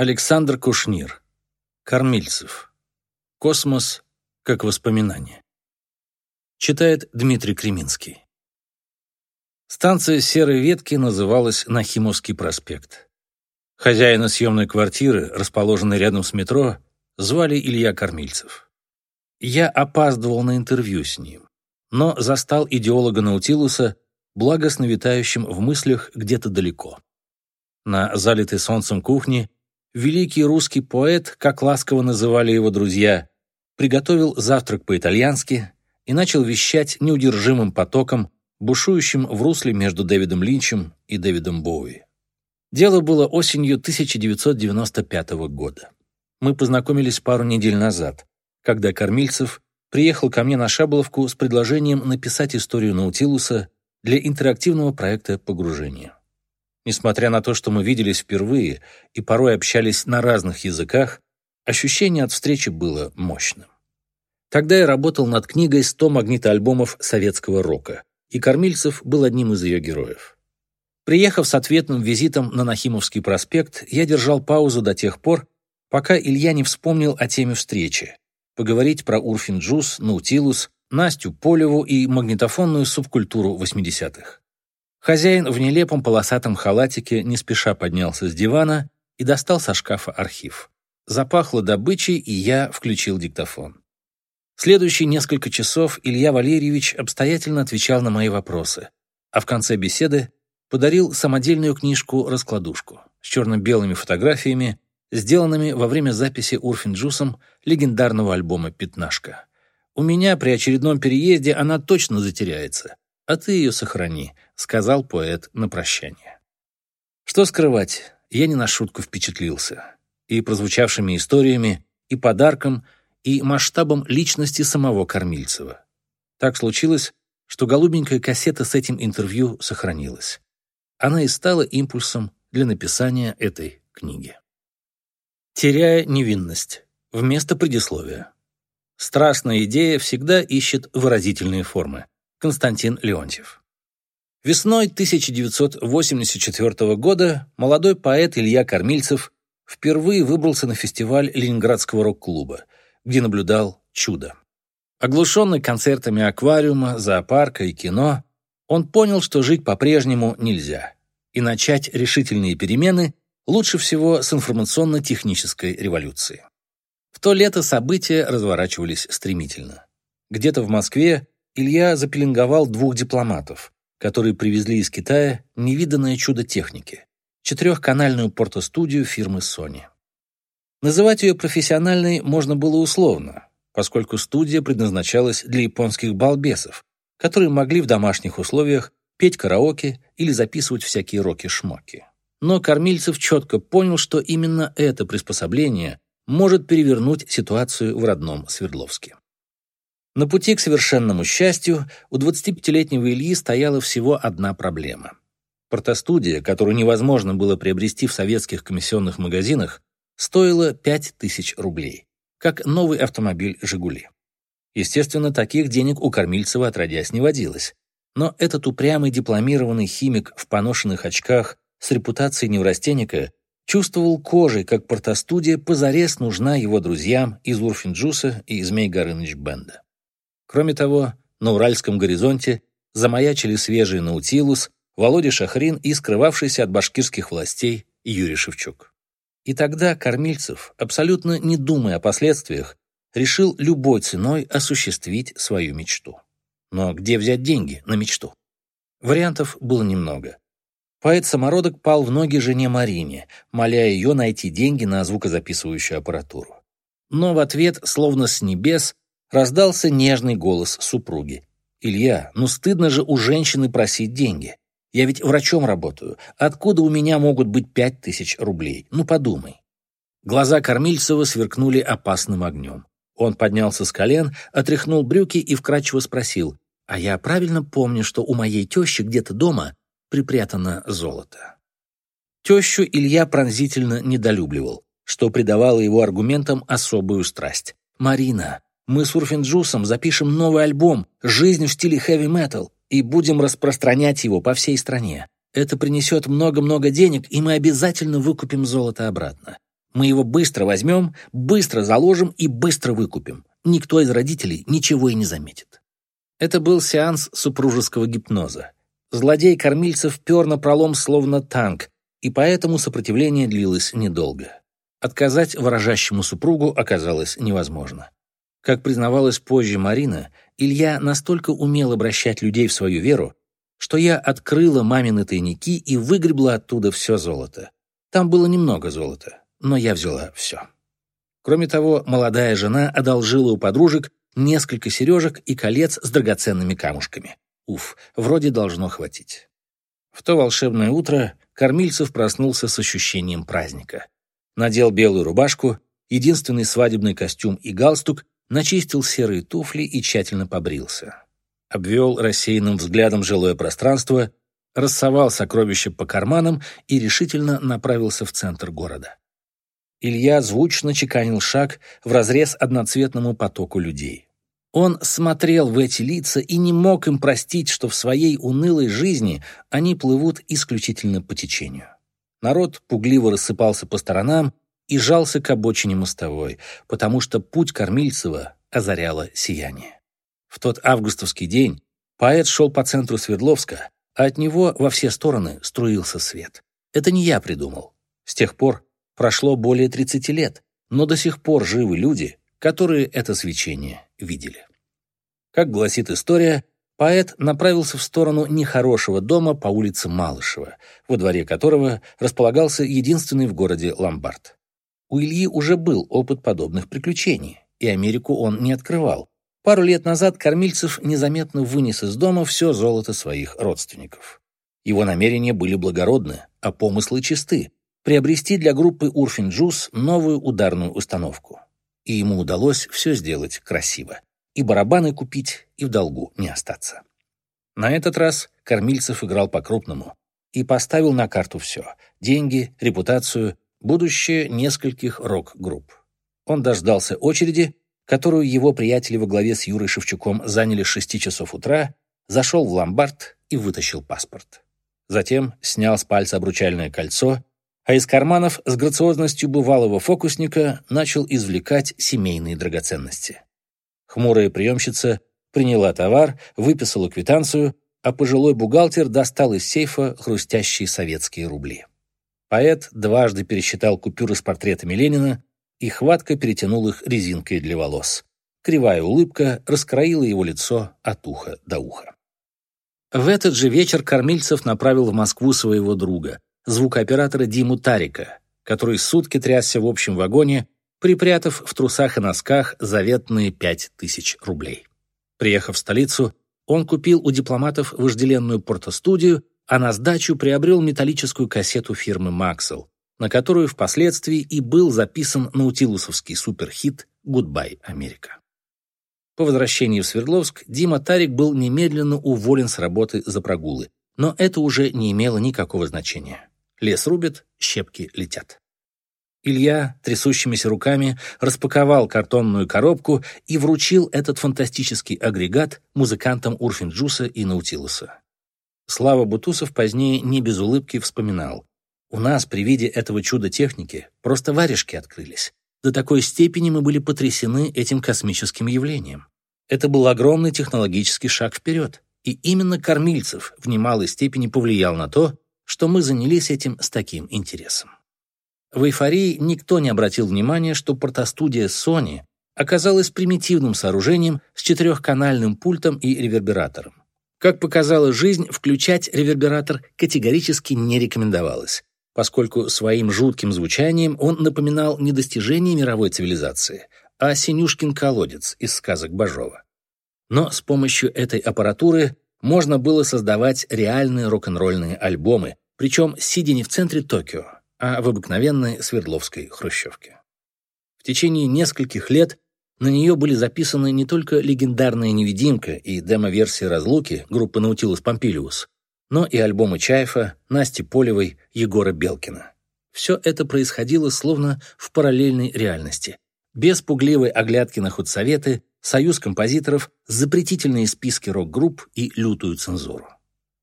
Александр Кушнир. Кормильцев. Космос как воспоминание. Читает Дмитрий Креминский. Станция серой ветки называлась Нахимовский проспект. Хозяина съемной квартиры, расположенной рядом с метро, звали Илья Кормильцев. Я опаздывал на интервью с ним, но застал идеолога Наутилуса благостно витающим в мыслях где-то далеко. На залитой солнцем кухне великий русский поэт, как ласково называли его друзья, приготовил завтрак по-итальянски и начал вещать неудержимым потоком, бушующим в русле между Дэвидом Линчем и Дэвидом Боуи. Дело было осенью 1995 года. Мы познакомились пару недель назад, когда Кормильцев приехал ко мне на Шаболовку с предложением написать историю Наутилуса для интерактивного проекта погружения. Несмотря на то, что мы виделись впервые и порой общались на разных языках, ощущение от встречи было мощным. Тогда я работал над книгой «100 магнитоальбомов советского рока», и Кормильцев был одним из ее героев. Приехав с ответным визитом на Нахимовский проспект, я держал паузу до тех пор, пока Илья не вспомнил о теме встречи. Поговорить про Урфин Джус, Наутилус, Настю Полеву и магнитофонную субкультуру 80-х. Хозяин в нелепом полосатом халатике не спеша поднялся с дивана и достал со шкафа архив. Запахло добычей, и я включил диктофон. Следующие несколько часов Илья Валерьевич обстоятельно отвечал на мои вопросы, а в конце беседы подарил самодельную книжку-раскладушку с черно-белыми фотографиями, сделанными во время записи Урфин-Джусом легендарного альбома «Пятнашка». У меня при очередном переезде она точно затеряется, а ты ее сохрани, сказал поэт на прощание. Что скрывать, я не на шутку впечатлился. И прозвучавшими историями, и подарком, и масштабом личности самого Кормильцева. Так случилось, что голубенькая кассета с этим интервью сохранилась. Она и стала импульсом для написания этой книги. Теряя невинность. Вместо предисловия. Страстная идея всегда ищет выразительные формы. Константин Леонтьев. Весной 1984 года молодой поэт Илья Кормильцев впервые выбрался на фестиваль Ленинградского рок-клуба, где наблюдал чудо. Оглушенный концертами аквариума, зоопарка и кино, он понял, что жить по-прежнему нельзя, и начать решительные перемены лучше всего с информационно-технической революции. В то лето события разворачивались стремительно. Где-то в Москве Илья запеленговал двух дипломатов, которые привезли из Китая невиданное чудо техники — четырехканальную портостудию фирмы Sony. Называть ее профессиональной можно было условно, поскольку студия предназначалась для японских балбесов, которые могли в домашних условиях петь караоке или записывать всякие роки-шмоки. Но Кормильцев четко понял, что именно это приспособление может перевернуть ситуацию в родном Свердловске. На пути к совершенному счастью у 25-летнего Ильи стояла всего одна проблема. Протостудия, которую невозможно было приобрести в советских комиссионных магазинах, стоила 5000 рублей, как новый автомобиль «Жигули». Естественно, таких денег у Кормильцева отродясь не водилось. Но этот упрямый дипломированный химик в поношенных очках с репутацией неврастенника чувствовал кожей, как протостудия позарез нужна его друзьям из Урфинджуса и Змей Горыныч Бенда. Кроме того, на Уральском горизонте замаячили свежий Наутилус, Володя Шахрин и скрывавшийся от башкирских властей Юрий Шевчук. И тогда Кормильцев, абсолютно не думая о последствиях, решил любой ценой осуществить свою мечту. Но где взять деньги на мечту? Вариантов было немного. Поэт-самородок пал в ноги жене Марине, моля ее найти деньги на звукозаписывающую аппаратуру. Но в ответ, словно с небес, раздался нежный голос супруги. «Илья, ну стыдно же у женщины просить деньги. Я ведь врачом работаю. Откуда у меня могут быть пять тысяч рублей? Ну подумай». Глаза Кормильцева сверкнули опасным огнем. Он поднялся с колен, отряхнул брюки и вкрадчиво спросил, «А я правильно помню, что у моей тещи где-то дома припрятано золото?» Тещу Илья пронзительно недолюбливал, что придавало его аргументам особую страсть. «Марина, мы с Урфинджусом запишем новый альбом «Жизнь в стиле хэви-метал» и будем распространять его по всей стране. Это принесет много-много денег, и мы обязательно выкупим золото обратно. Мы его быстро возьмем, быстро заложим и быстро выкупим. Никто из родителей ничего и не заметит. Это был сеанс супружеского гипноза. Злодей кормильцев пер на пролом словно танк, и поэтому сопротивление длилось недолго. Отказать выражащему супругу оказалось невозможно. Как признавалась позже Марина, Илья настолько умел обращать людей в свою веру, что я открыла мамины тайники и выгребла оттуда все золото. Там было немного золота, но я взяла все. Кроме того, молодая жена одолжила у подружек несколько сережек и колец с драгоценными камушками. Уф, вроде должно хватить. В то волшебное утро Кормильцев проснулся с ощущением праздника. Надел белую рубашку, единственный свадебный костюм и галстук, начистил серые туфли и тщательно побрился. Обвел рассеянным взглядом жилое пространство, рассовал сокровища по карманам и решительно направился в центр города. Илья звучно чеканил шаг в разрез одноцветному потоку людей. Он смотрел в эти лица и не мог им простить, что в своей унылой жизни они плывут исключительно по течению. Народ пугливо рассыпался по сторонам и жался к обочине мостовой, потому что путь Кормильцева озаряло сияние. В тот августовский день поэт шел по центру Свердловска, а от него во все стороны струился свет. Это не я придумал. С тех пор прошло более 30 лет, но до сих пор живы люди, которые это свечение видели. Как гласит история, поэт направился в сторону нехорошего дома по улице Малышева, во дворе которого располагался единственный в городе ломбард. У Ильи уже был опыт подобных приключений, и Америку он не открывал. Пару лет назад Кормильцев незаметно вынес из дома все золото своих родственников. Его намерения были благородны, а помыслы чисты — приобрести для группы Урфин Джуз новую ударную установку и ему удалось все сделать красиво. И барабаны купить, и в долгу не остаться. На этот раз Кормильцев играл по-крупному и поставил на карту все — деньги, репутацию, будущее нескольких рок-групп. Он дождался очереди, которую его приятели во главе с Юрой Шевчуком заняли с 6 часов утра, зашел в ломбард и вытащил паспорт. Затем снял с пальца обручальное кольцо а из карманов с грациозностью бывалого фокусника начал извлекать семейные драгоценности. Хмурая приемщица приняла товар, выписала квитанцию, а пожилой бухгалтер достал из сейфа хрустящие советские рубли. Поэт дважды пересчитал купюры с портретами Ленина и хватко перетянул их резинкой для волос. Кривая улыбка раскроила его лицо от уха до уха. В этот же вечер Кормильцев направил в Москву своего друга, звукооператора Диму Тарика, который сутки трясся в общем вагоне, припрятав в трусах и носках заветные пять тысяч рублей. Приехав в столицу, он купил у дипломатов вожделенную портостудию, а на сдачу приобрел металлическую кассету фирмы «Maxell», на которую впоследствии и был записан наутилусовский суперхит «Гудбай, Америка». По возвращении в Свердловск Дима Тарик был немедленно уволен с работы за прогулы, но это уже не имело никакого значения. Лес рубит, щепки летят. Илья трясущимися руками распаковал картонную коробку и вручил этот фантастический агрегат музыкантам Урфина Джюса и Наутилуса. Слава Бутусов позднее не без улыбки вспоминал. «У нас при виде этого чуда техники просто варежки открылись. До такой степени мы были потрясены этим космическим явлением. Это был огромный технологический шаг вперед, и именно Кормильцев в немалой степени повлиял на то, что мы занялись этим с таким интересом. В эйфории никто не обратил внимания, что портостудия Sony оказалась примитивным сооружением с четырехканальным пультом и ревербератором. Как показала жизнь, включать ревербератор категорически не рекомендовалось, поскольку своим жутким звучанием он напоминал не достижение мировой цивилизации, а Синюшкин колодец из сказок Бажова. Но с помощью этой аппаратуры можно было создавать реальные рок-н-ролльные альбомы, причем сидя не в центре Токио, а в обыкновенной Свердловской хрущевке. В течение нескольких лет на нее были записаны не только легендарная «Невидимка» и демо-версия «Разлуки» группы «Наутилус Помпилиус», но и альбомы Чаева, Насти Полевой, Егора Белкина. Все это происходило словно в параллельной реальности, без пугливой оглядки на худсоветы союз композиторов, запретительные списки рок-групп и лютую цензуру.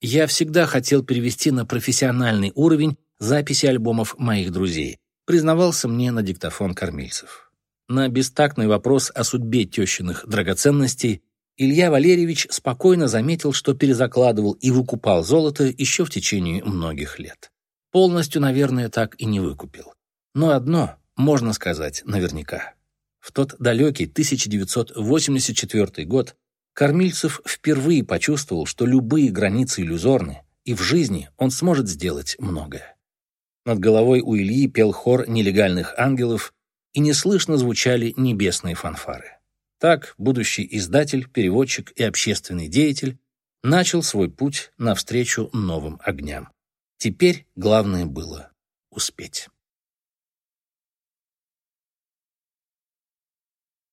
Я всегда хотел перевести на профессиональный уровень записи альбомов моих друзей, признавался мне на диктофон кормильцев. На бестактный вопрос о судьбе тещиных драгоценностей Илья Валерьевич спокойно заметил, что перезакладывал и выкупал золото еще в течение многих лет. Полностью, наверное, так и не выкупил. Но одно можно сказать наверняка. В тот далекий 1984 год Кормильцев впервые почувствовал, что любые границы иллюзорны, и в жизни он сможет сделать многое. Над головой у Ильи пел хор нелегальных ангелов, и неслышно звучали небесные фанфары. Так будущий издатель, переводчик и общественный деятель начал свой путь навстречу новым огням. Теперь главное было успеть.